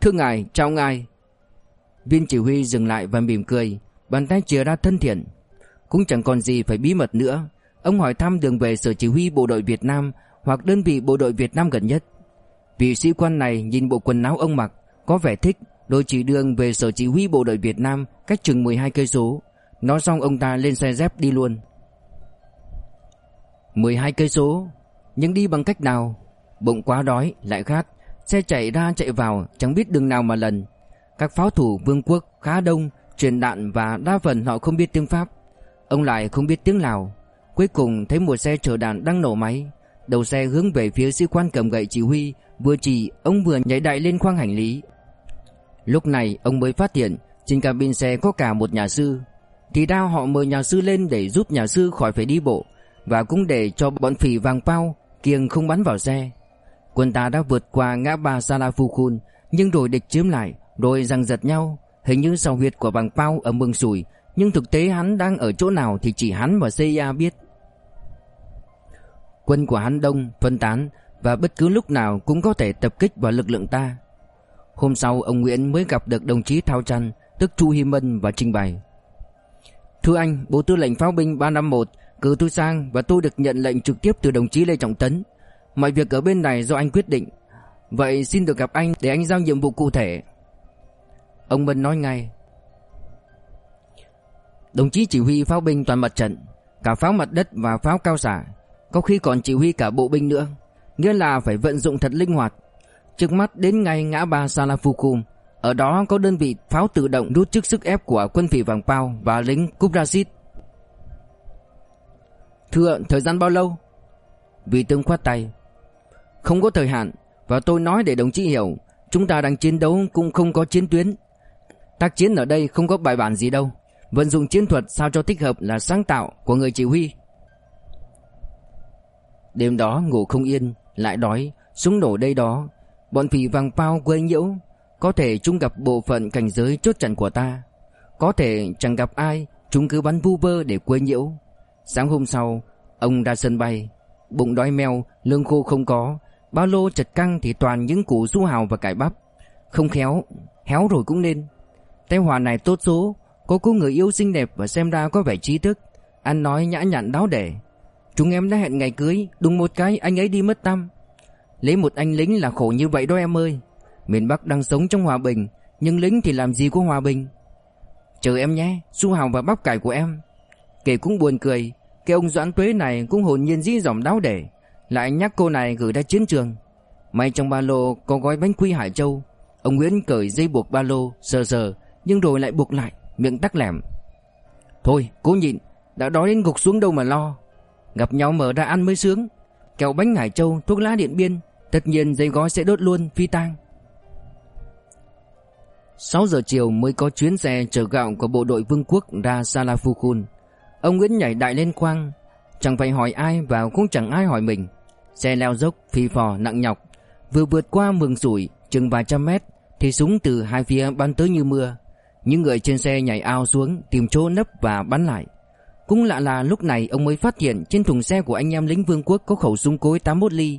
Thưa ngài, chào ngài. Viên chỉ huy dừng lại và mỉm cười Bàn tay chìa ra thân thiện. Cũng chẳng còn gì phải bí mật nữa. Ông hỏi thăm đường về sở chỉ huy bộ đội Việt Nam Hoặc đơn vị bộ đội Việt Nam gần nhất. Vị sĩ quan này nhìn bộ quần áo ông mặc Có vẻ thích Đôi chỉ đường về sở chỉ huy bộ đội Việt Nam Cách chừng 12 cây số. Nói xong ông ta lên xe dép đi luôn. 12 cây số, nhưng đi bằng cách nào? Bụng quá đói, lại khát, xe chạy ra chạy vào, chẳng biết đường nào mà lần. Các pháo thủ vương quốc khá đông, truyền đạn và đa phần họ không biết tiếng Pháp. Ông lại không biết tiếng Lào. Cuối cùng thấy một xe chở đạn đang nổ máy. Đầu xe hướng về phía sĩ quan cầm gậy chỉ huy, vừa chỉ ông vừa nhảy đại lên khoang hành lý. Lúc này ông mới phát hiện trên cabin xe có cả một nhà sư. Thì ra họ mời nhà sư lên để giúp nhà sư khỏi phải đi bộ và cũng để cho bọn phỉ vàng bao kiêng không bắn vào xe. Quân ta đã vượt qua ngã ba Salafukhun nhưng rồi địch chiếm lại, rồi giằng giật nhau, hình như sau huyệt của bằng pao ở mương sùi, nhưng thực tế hắn đang ở chỗ nào thì chỉ hắn và CIA biết. Quân của hắn đông, phân tán và bất cứ lúc nào cũng có thể tập kích vào lực lượng ta. Hôm sau ông Nguyễn mới gặp được đồng chí Thao Trăn, tức Chu Hi Mân và trình bày. Thưa anh, Bộ Tư lệnh Pháo binh 351 cử tôi sang và tôi được nhận lệnh trực tiếp từ đồng chí Lê Trọng Tấn. Mọi việc ở bên này do anh quyết định. Vậy xin được gặp anh để anh giao nhiệm vụ cụ thể. Ông Mân nói ngay. Đồng chí chỉ huy pháo binh toàn mặt trận, cả pháo mặt đất và pháo cao xả có khi còn chỉ huy cả bộ binh nữa, nghĩa là phải vận dụng thật linh hoạt. Trước mắt đến ngay ngã ba Salafukum, ở đó có đơn vị pháo tự động rút trước sức ép của quân phỉ vàng Pao và lính Kubrasit Thưa thời gian bao lâu Vị tướng khoát tay không có thời hạn, Và tôi nói để đồng chí hiểu, Chúng ta đang chiến đấu cũng không có chiến tuyến. Tác chiến ở đây không có bài bản gì đâu. Vận dụng chiến thuật sao cho thích hợp là sáng tạo của người chỉ huy. Đêm đó ngủ không yên, Lại đói, Súng nổ đây đó. Bọn phỉ vàng pao quấy nhiễu, Có thể chúng gặp bộ phận cảnh giới chốt chặn của ta. Có thể chẳng gặp ai, Chúng cứ bắn vu vơ để quấy nhiễu. Sáng hôm sau, Ông ra sân bay, Bụng đói meo, Lương khô không có Ba lô chật căng thì toàn những củ su hào và cải bắp. Không khéo, Héo rồi cũng nên. Tay hòa này tốt số, Có cô người yêu xinh đẹp và xem ra có vẻ trí thức. Ăn nói nhã nhặn đáo để Chúng em đã hẹn ngày cưới đúng một cái anh ấy đi mất tâm Lấy một anh lính là khổ như vậy đó em ơi. Miền Bắc đang sống trong hòa bình, Nhưng lính thì làm gì có hòa bình? Chờ em nhé Su hào và bắp cải của em. Kể cũng buồn cười, Cái ông Doãn Tuế này cũng hồn nhiên dí dỏm đáo để lại nhắc cô này gửi ra chiến trường. May trong ba lô có gói bánh quy Hải Châu. Ông Nguyễn cởi dây buộc ba lô, Sờ sờ, Nhưng rồi lại buộc lại, Miệng tắc lẻm. Thôi, cố nhịn, Đã đói đến gục xuống đâu mà lo. Gặp nhau mở ra ăn mới sướng. Kẹo bánh Hải Châu, thuốc lá điện biên, Tất nhiên dây gói sẽ đốt luôn, phi tang. 6 giờ chiều mới có chuyến xe chở gạo của bộ đội vương quốc ra Salafukun Ông Nguyễn nhảy đại lên khoang, Chẳng phải hỏi ai và cũng chẳng ai hỏi mình. Xe leo dốc, phi phò, nặng nhọc. Vừa vượt qua mường sủi, chừng vài trăm mét, Thì súng từ hai phía bắn tới như mưa. Những người trên xe nhảy ao xuống, Tìm chỗ nấp và bắn lại. Cũng lạ là lúc này ông mới phát hiện Trên thùng xe của anh em lính vương quốc Có khẩu súng cối 81 ly.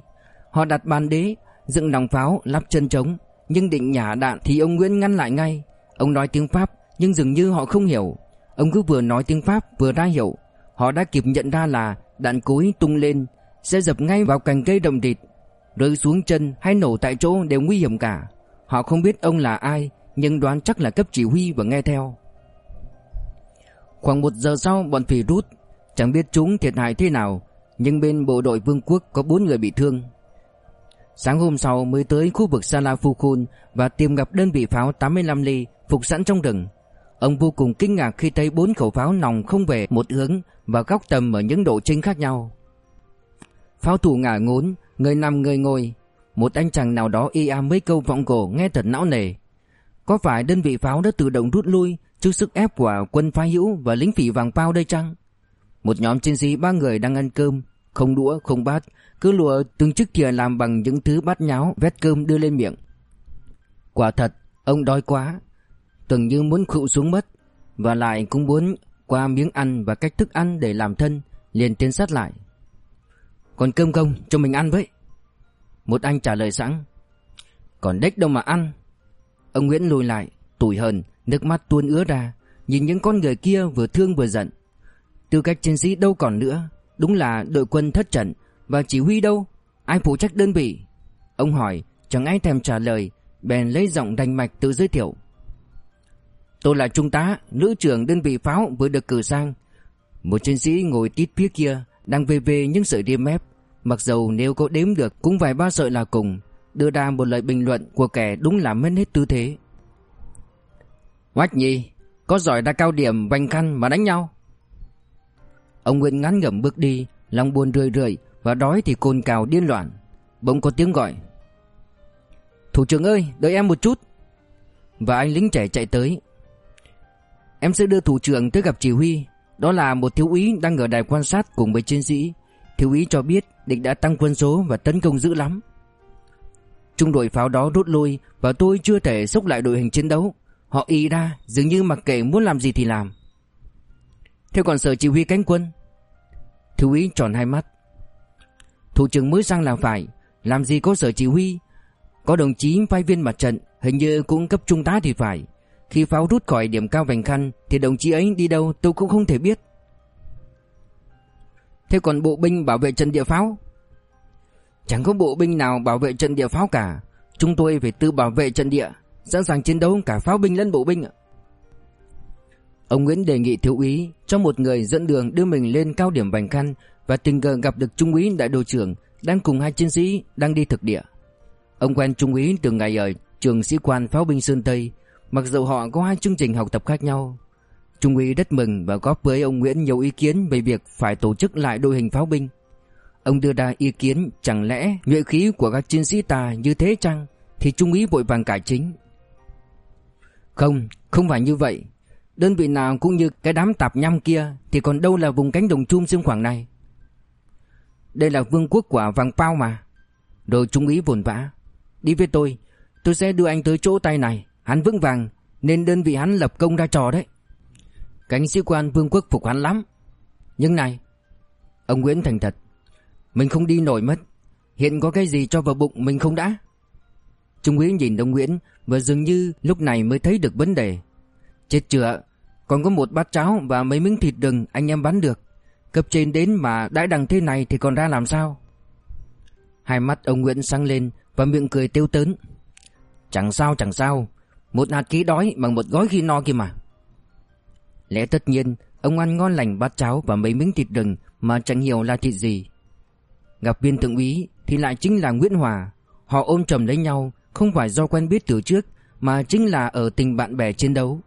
Họ đặt bàn đế, Dựng nòng pháo, lắp chân trống. Nhưng định nhả đạn thì ông Nguyễn ngăn lại ngay. Ông nói tiếng Pháp, Nhưng dường như họ không hiểu. Ông cứ vừa nói tiếng Pháp, vừa ra hiểu Họ đã kịp nhận ra là đạn cối tung lên sẽ dập ngay vào cành cây đồng địt, Rơi xuống chân hay nổ tại chỗ đều nguy hiểm cả. Họ không biết ông là ai, Nhưng đoán chắc là cấp chỉ huy và nghe theo. Khoảng một giờ sau, bọn phỉ rút. Chẳng biết chúng thiệt hại thế nào, Nhưng bên bộ đội vương quốc có bốn người bị thương. Sáng hôm sau mới tới khu vực Salafukun Và tìm gặp đơn vị pháo 85 ly Phục sẵn trong rừng. Ông vô cùng kinh ngạc khi thấy bốn khẩu pháo nòng không về một hướng Và góc tầm ở những độ chính khác nhau. Pháo thủ ngả ngốn, Người nằm người ngồi. Một anh chàng nào đó y a mấy câu vọng cổ nghe thật não nề. Có phải đơn vị pháo đã tự động rút lui Trước sức ép của quân phá hữu và lính phỉ vàng bao đây chăng? Một nhóm chiến sĩ ba người đang ăn cơm, Không đũa, không bát, Cứ lùa từng chiếc thìa làm bằng những thứ bát nháo, Vét cơm đưa lên miệng. Quả thật, Ông đói quá, Tưởng như muốn khụ xuống mất, Và lại cũng muốn qua miếng ăn và cách thức ăn để làm thân, liền tiến sát lại còn cơm không? Cho mình ăn với. Một anh trả lời sẵn. Còn đếch đâu mà ăn? Ông Nguyễn lùi lại, Tủi hờn, Nước mắt tuôn ứa ra, Nhìn những con người kia vừa thương vừa giận. Tư cách chiến sĩ đâu còn nữa, Đúng là đội quân thất trận. Và chỉ huy đâu? Ai phụ trách đơn vị? Ông hỏi, chẳng ai thèm trả lời, Bèn lấy giọng đành mạch tự giới thiệu. Tôi là trung tá, Nữ trưởng đơn vị pháo vừa được cử sang. Một chiến sĩ ngồi tít phía kia, Đang về về những sợi đêm mép. Mặc dù nếu có đếm được cũng vài ba sợi là cùng, Đưa ra một lời bình luận của kẻ đúng là mất hết tư thế. Hoách nhi, Có giỏi ra cao điểm vành khăn mà đánh nhau. Ông Nguyễn ngắn ngẩm bước đi, Lòng buồn rười rượi Và đói thì cồn cào điên loạn. Bỗng có tiếng gọi. Thủ trưởng ơi, đợi em một chút. Và anh lính trẻ chạy tới. Em sẽ đưa thủ trưởng tới gặp chỉ huy. Đó là một thiếu úy đang ở đài quan sát cùng với chiến sĩ. Thiếu úy cho biết địch đã tăng quân số và tấn công dữ lắm. Trung đội pháo đó rút lui và tôi chưa thể xúc lại đội hình chiến đấu. Họ y ra dường như mặc kệ muốn làm gì thì làm. Theo còn sở chỉ huy cánh quân. Thiếu úy tròn hai mắt. Thủ trưởng mới sang làm phải, làm gì có sở chỉ huy. Có đồng chí phái viên mặt trận, hình như cũng cấp trung tá thì phải. Khi pháo rút khỏi điểm cao vành khăn thì đồng chí ấy đi đâu tôi cũng không thể biết. Thế còn bộ binh bảo vệ trận địa pháo? Chẳng có bộ binh nào bảo vệ trận địa pháo cả. Chúng tôi phải tự bảo vệ trận địa, Sẵn sàng chiến đấu cả pháo binh lẫn bộ binh Ông Nguyễn đề nghị thiếu úy Cho một người dẫn đường đưa mình lên cao điểm vành khăn Và tình cờ gặp được trung úy đại đội trưởng Đang cùng hai chiến sĩ đang đi thực địa. Ông quen trung úy từ ngày ở trường sĩ quan pháo binh Sơn Tây. Mặc dù họ có hai chương trình học tập khác nhau Trung úy rất mừng và góp với ông Nguyễn nhiều ý kiến về việc phải tổ chức lại đội hình pháo binh. Ông đưa ra ý kiến chẳng lẽ nhuệ khí của các chiến sĩ ta như thế chăng thì Trung úy vội vàng cải chính. Không, không phải như vậy. Đơn vị nào cũng như cái đám tạp nhăm kia thì còn đâu là vùng cánh đồng chum xương khoảng này. Đây là vương quốc của vàng bao mà. Rồi Trung úy vồn vã. Đi với tôi, Tôi sẽ đưa anh tới chỗ tay này Hắn vững vàng Nên đơn vị hắn lập công ra trò đấy Cánh sĩ quan vương quốc phục hắn lắm. Nhưng này, Ông Nguyễn thành thật, Mình không đi nổi mất. Hiện có cái gì cho vào bụng mình không đã? Trung úy nhìn ông Nguyễn Và dường như lúc này mới thấy được vấn đề. Chết chữa Còn có một bát cháo và mấy miếng thịt rừng Anh em bán được. Cấp trên đến mà đã đằng thế này thì còn ra làm sao? Hai mắt ông Nguyễn sáng lên Và miệng cười tiêu tớn. Chẳng sao chẳng sao. Một hạt ký đói bằng một gói khi no kia mà. Lẽ tất nhiên, Ông ăn ngon lành bát cháo và mấy miếng thịt rừng Mà chẳng hiểu là thịt gì. Gặp viên thượng úy Thì lại chính là Nguyễn Hòa. Họ ôm chầm lấy nhau, Không phải do quen biết từ trước, Mà chính là ở tình bạn bè chiến đấu.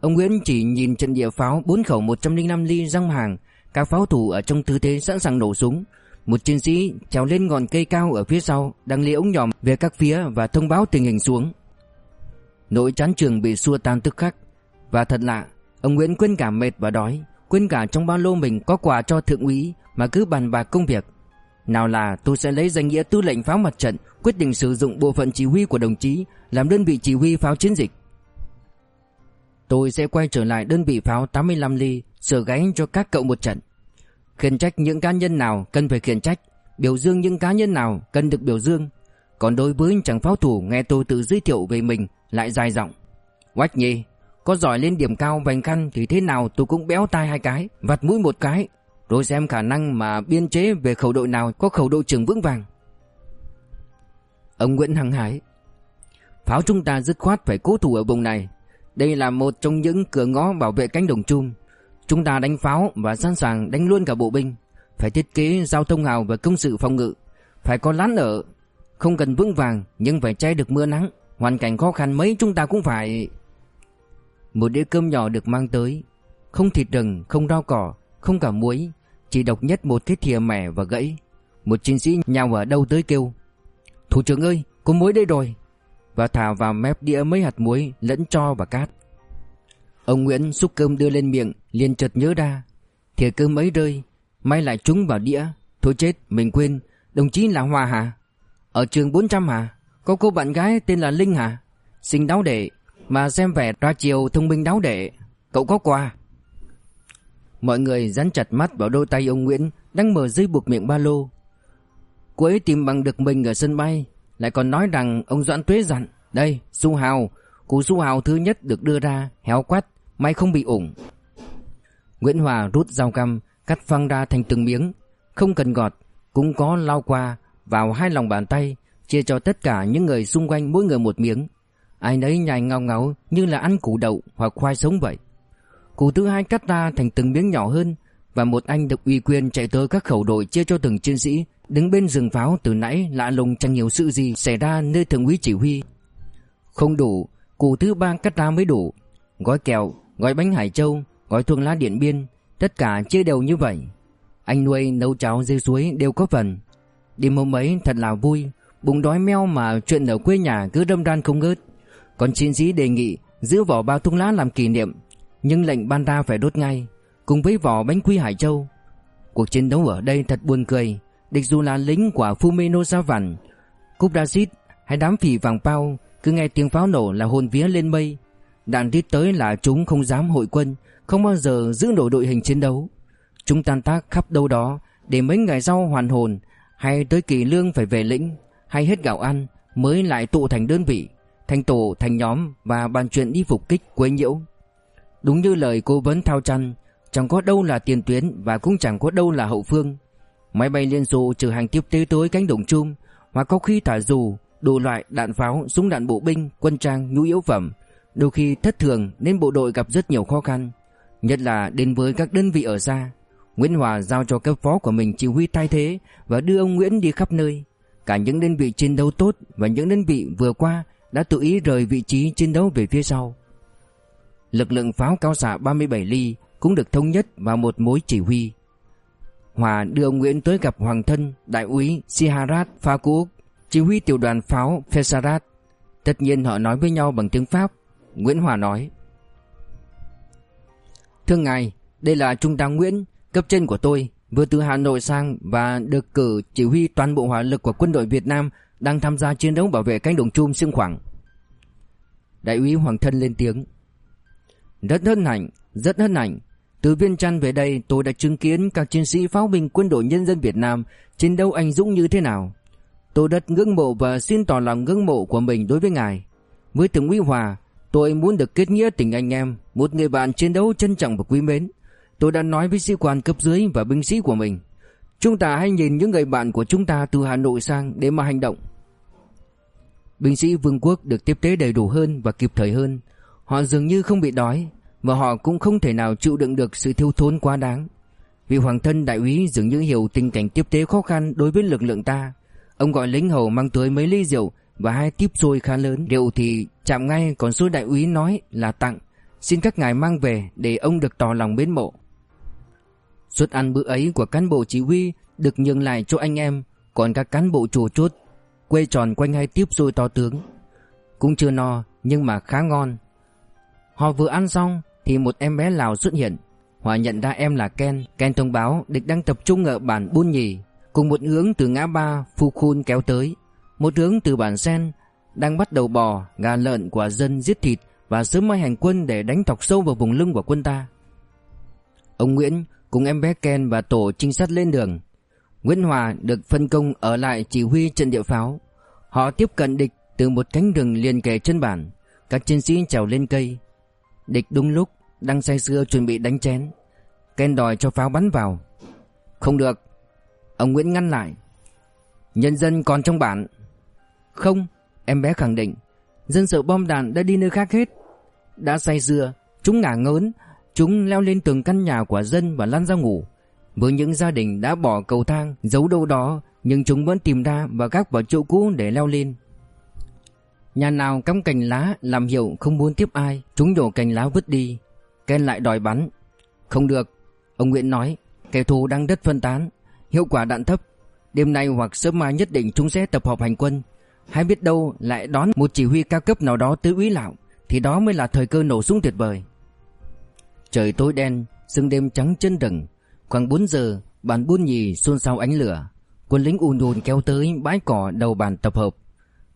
Ông Nguyễn chỉ nhìn trận địa pháo bốn khẩu 105 ly răng hàng, Các pháo thủ ở trong tư thế sẵn sàng nổ súng. Một chiến sĩ trèo lên ngọn cây cao ở phía sau, Đang lấy ống nhòm về các phía và thông báo tình hình xuống. Nỗi chán trường bị xua tan tức khắc. Và thật lạ Ông Nguyễn quên cả mệt và đói, Quên cả trong ba lô mình có quà cho thượng úy Mà cứ bàn bạc công việc. Nào là tôi sẽ lấy danh nghĩa tư lệnh pháo mặt trận, Quyết định sử dụng bộ phận chỉ huy của đồng chí, Làm đơn vị chỉ huy pháo chiến dịch. Tôi sẽ quay trở lại đơn vị pháo 85 ly, Sửa gáy cho các cậu một trận. Khiển trách những cá nhân nào cần phải khiển trách, Biểu dương những cá nhân nào cần được biểu dương. Còn đối với chàng pháo thủ nghe tôi tự giới thiệu về mình, Lại dài giọng. Quách nhi có giỏi lên điểm cao vành khăn Thì thế nào tôi cũng béo tai hai cái, Vặt mũi một cái. Rồi xem khả năng mà biên chế về khẩu đội nào Có khẩu đội trưởng vững vàng. Ông Nguyễn Hằng Hải, Pháo chúng ta dứt khoát phải cố thủ ở vùng này. Đây là một trong những cửa ngõ bảo vệ cánh đồng chung Chúng ta đánh pháo và sẵn sàng đánh luôn cả bộ binh. Phải thiết kế giao thông hào và công sự phòng ngự. Phải có lán ở, Không cần vững vàng nhưng phải che được mưa nắng. Hoàn cảnh khó khăn mấy chúng ta cũng phải một đĩa cơm nhỏ được mang tới Không thịt rừng, không rau cỏ, không cả muối Chỉ độc nhất một cái thìa mẻ và gãy Một chiến sĩ nhào ở đâu tới kêu Thủ trưởng ơi, có muối đây rồi và thả vào mép đĩa mấy hạt muối lẫn cho và cát. Ông Nguyễn xúc cơm đưa lên miệng, liền chợt nhớ ra, thìa cơm ấy rơi, may lại trúng vào đĩa. Thôi chết, mình quên, đồng chí là Hòa hả? Ở trường 400 hả? Có cô bạn gái tên là Linh hả? Xinh đáo đệ, mà xem vẻ ra chiều thông minh đáo đệ. Cậu có quà. Mọi người dán chặt mắt vào đôi tay ông Nguyễn, đang mở dây buộc miệng ba lô. Cô ấy tìm bằng được mình ở sân bay, lại còn nói rằng ông Doãn Tuế dặn, Đây su hào, Cú su hào thứ nhất được đưa ra, Héo quát, May không bị ủng Nguyễn Hòa rút dao găm, Cắt phăng ra thành từng miếng, Không cần gọt, Cũng có lau qua Vào hai lòng bàn tay, Chia cho tất cả những người xung quanh mỗi người một miếng Ai nấy nhai ngao ngáo Như là ăn củ đậu hoặc khoai sống vậy. Củ thứ hai cắt ra thành từng miếng nhỏ hơn Và một anh được uy quyền chạy tới các khẩu đội Chia cho từng chiến sĩ Đứng bên rừng pháo từ nãy lạ lùng chẳng hiểu sự gì xảy ra nơi thượng úy chỉ huy. Không đủ, củ thứ ba cắt ra mới đủ. Gói kẹo, gói bánh hải châu, gói thuốc lá điện biên Tất cả chia đều như vậy. Anh nuôi nấu cháo dê suối đều có phần. Đêm hôm ấy thật là vui Bụng đói meo mà chuyện ở quê nhà cứ đâm ran không ngớt. Còn chiến sĩ đề nghị giữ vỏ bao thuốc lá làm kỷ niệm, Nhưng lệnh ban ra phải đốt ngay, Cùng với vỏ bánh quy Hải Châu. Cuộc chiến đấu ở đây thật buồn cười, Địch dù là lính của Fumino Savan Cúp Dasit hay đám phỉ vàng bao, Cứ nghe tiếng pháo nổ là hồn vía lên mây. Đạn rít tới là chúng không dám hội quân, Không bao giờ giữ nổi đội hình chiến đấu. Chúng tan tác khắp đâu đó Để mấy ngày sau hoàn hồn, Hay tới kỳ lương phải về lĩnh, Hay hết gạo ăn Mới lại tụ thành đơn vị. Thành tổ thành nhóm Và bàn chuyện đi phục kích quấy nhiễu. Đúng như lời cố vấn thao chăn Chẳng có đâu là tiền tuyến Và cũng chẳng có đâu là hậu phương. Máy bay Liên Xô trừ hàng tiếp tế tới cánh đồng chung Hoặc có khi thả dù Đủ loại đạn pháo, súng đạn bộ binh, quân trang, nhu yếu phẩm. Đôi khi thất thường nên bộ đội gặp rất nhiều khó khăn Nhất là đến với các đơn vị ở xa. Nguyễn Hòa giao cho cấp phó của mình chỉ huy thay thế Và đưa ông Nguyễn đi khắp nơi. Cả những đơn vị chiến đấu tốt Và những đơn vị vừa qua đã tự ý rời vị trí chiến đấu về phía sau. Lực lượng pháo cao xạ 37 ly Cũng được thống nhất vào một mối chỉ huy. Hòa đưa ông Nguyễn tới gặp Hoàng thân, Đại úy Siharat Phakuk Chỉ huy tiểu đoàn pháo Fesarat Tất nhiên họ nói với nhau bằng tiếng Pháp, Nguyễn Hòa nói. Thưa ngài, Đây là Trung tá Nguyễn, Cấp trên của tôi, Vừa từ Hà Nội sang Và được cử chỉ huy toàn bộ hỏa lực của quân đội Việt Nam đang tham gia chiến đấu bảo vệ cánh đồng chum xương khoảng. Đại úy Hoàng Thân lên tiếng. Rất hân hạnh, rất hân hạnh. Từ viên trăn về đây tôi đã chứng kiến các chiến sĩ pháo binh quân đội nhân dân Việt Nam chiến đấu anh dũng như thế nào. Tôi rất ngưỡng mộ và xin tỏ lòng ngưỡng mộ của mình đối với ngài. Với Thượng úy Hòa Tôi muốn được kết nghĩa tình anh em Một người bạn chiến đấu trân trọng và quý mến. Tôi đã nói với sĩ quan cấp dưới và binh sĩ của mình Chúng ta hãy nhìn những người bạn của chúng ta từ Hà Nội sang để mà hành động. Binh sĩ vương quốc được tiếp tế đầy đủ hơn và kịp thời hơn. Họ dường như không bị đói Và họ cũng không thể nào chịu đựng được sự thiếu thốn quá đáng. Vị hoàng thân đại úy dường như hiểu tình cảnh tiếp tế khó khăn đối với lực lượng ta. Ông gọi lính hầu mang tới mấy ly rượu và hai tiếp xôi khá lớn. Rượu thì chạm ngay còn số đại úy nói là tặng. Xin các ngài mang về để ông được tỏ lòng mến mộ. Suất ăn bữa ấy của cán bộ chỉ huy được nhường lại cho anh em, Còn các cán bộ chủ chốt quay tròn quanh hai tiếp xôi to tướng. Cũng chưa no nhưng mà khá ngon. Họ vừa ăn xong thì một em bé Lào xuất hiện. Họ nhận ra em là Ken. Ken thông báo địch đang tập trung ở bản Buôn Nhì Cùng một hướng từ ngã ba Phu Khun kéo tới. Một hướng từ bản Sen Đang bắt đầu bò, gà lợn của dân giết thịt Và sớm mai hành quân để đánh thọc sâu vào vùng lưng của quân ta. Ông Nguyễn cùng em bé Ken và tổ trinh sát lên đường. Nguyễn Hòa được phân công ở lại chỉ huy trận địa pháo. Họ tiếp cận địch từ một cánh rừng liền kề chân bản. Các chiến sĩ trèo lên cây. Địch đúng lúc đang say sưa chuẩn bị đánh chén. Ken đòi cho pháo bắn vào. Không được. Ông Nguyễn ngăn lại. Nhân dân còn trong bản. Không, Em bé khẳng định. Dân sợ bom đạn đã đi nơi khác hết. Đã say sưa, Chúng ngả ngớn, Chúng leo lên tường căn nhà của dân và lăn ra ngủ. Với những gia đình đã bỏ cầu thang, Giấu đâu đó, Nhưng chúng vẫn tìm ra và gác vào chỗ cũ để leo lên. Nhà nào cắm cành lá, làm hiệu không muốn tiếp ai, Chúng nhổ cành lá vứt đi. Ken lại đòi bắn. Không được, Ông Nguyễn nói, Kẻ thù đang đất phân tán, Hiệu quả đạn thấp. Đêm nay hoặc sớm mai nhất định chúng sẽ tập hợp hành quân. Hay biết đâu lại đón một chỉ huy cao cấp nào đó tới úy lão, Thì đó mới là thời cơ nổ súng tuyệt vời. Trời tối đen, Sương đêm trắng chân rừng. Khoảng 4 giờ Bản buôn nhì xôn xao ánh lửa. Quân lính ùn ùn kéo tới bãi cỏ đầu bàn tập hợp.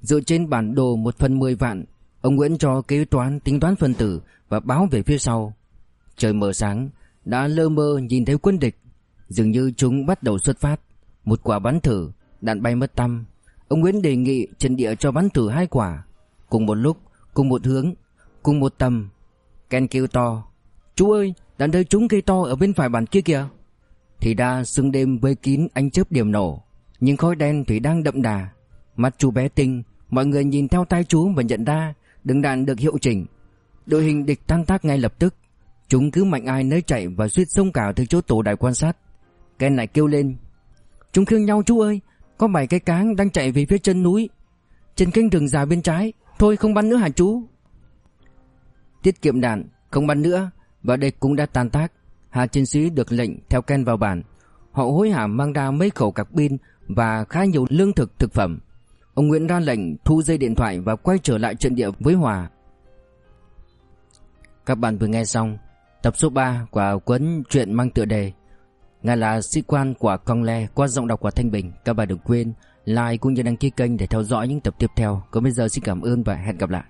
Dựa trên bản đồ 1 phần 10 vạn, Ông Nguyễn cho kế toán tính toán phân tử Và báo về phía sau. Trời mờ sáng, Đã lơ mơ nhìn thấy quân địch. Dường như chúng bắt đầu xuất phát. Một quả bắn thử, Đạn bay mất tăm. Ông Nguyễn đề nghị trận địa cho bắn thử hai quả. Cùng một lúc, Cùng một hướng, Cùng một tầm. Ken kêu to, Chú ơi, đạn rơi chúng cây to ở bên phải bản kia kìa. Thì ra sương đêm vây kín anh chớp điểm nổ. Nhưng khói đen thì đang đậm đà. Mắt chú bé tinh, Mọi người nhìn theo tay chú và nhận ra Đường đạn được hiệu chỉnh. Đội hình địch tan tác ngay lập tức. Chúng cứ mạnh ai nấy chạy và suýt xông cả từ chỗ tổ đài quan sát. Ken lại kêu lên, Chúng khiêng nhau chú ơi, Có bảy cái cáng đang chạy về phía chân núi. Trên kênh rừng già bên trái, Thôi không bắn nữa hả chú? Tiết kiệm đạn, Không bắn nữa, Và địch cũng đã tan tác. Hạ chiến sĩ được lệnh theo Ken vào bản Họ hối hả mang ra mấy khẩu cạc pin Và khá nhiều lương thực thực phẩm Ông Nguyễn ra lệnh thu dây điện thoại Và quay trở lại trận địa với Hòa Các bạn vừa nghe xong Tập số 3 của cuốn truyện mang tựa đề Ngài là sĩ quan của Con Le qua giọng đọc của Thanh Bình. Các bạn đừng quên like cũng như đăng ký kênh để theo dõi những tập tiếp theo. Còn bây giờ xin cảm ơn và hẹn gặp lại.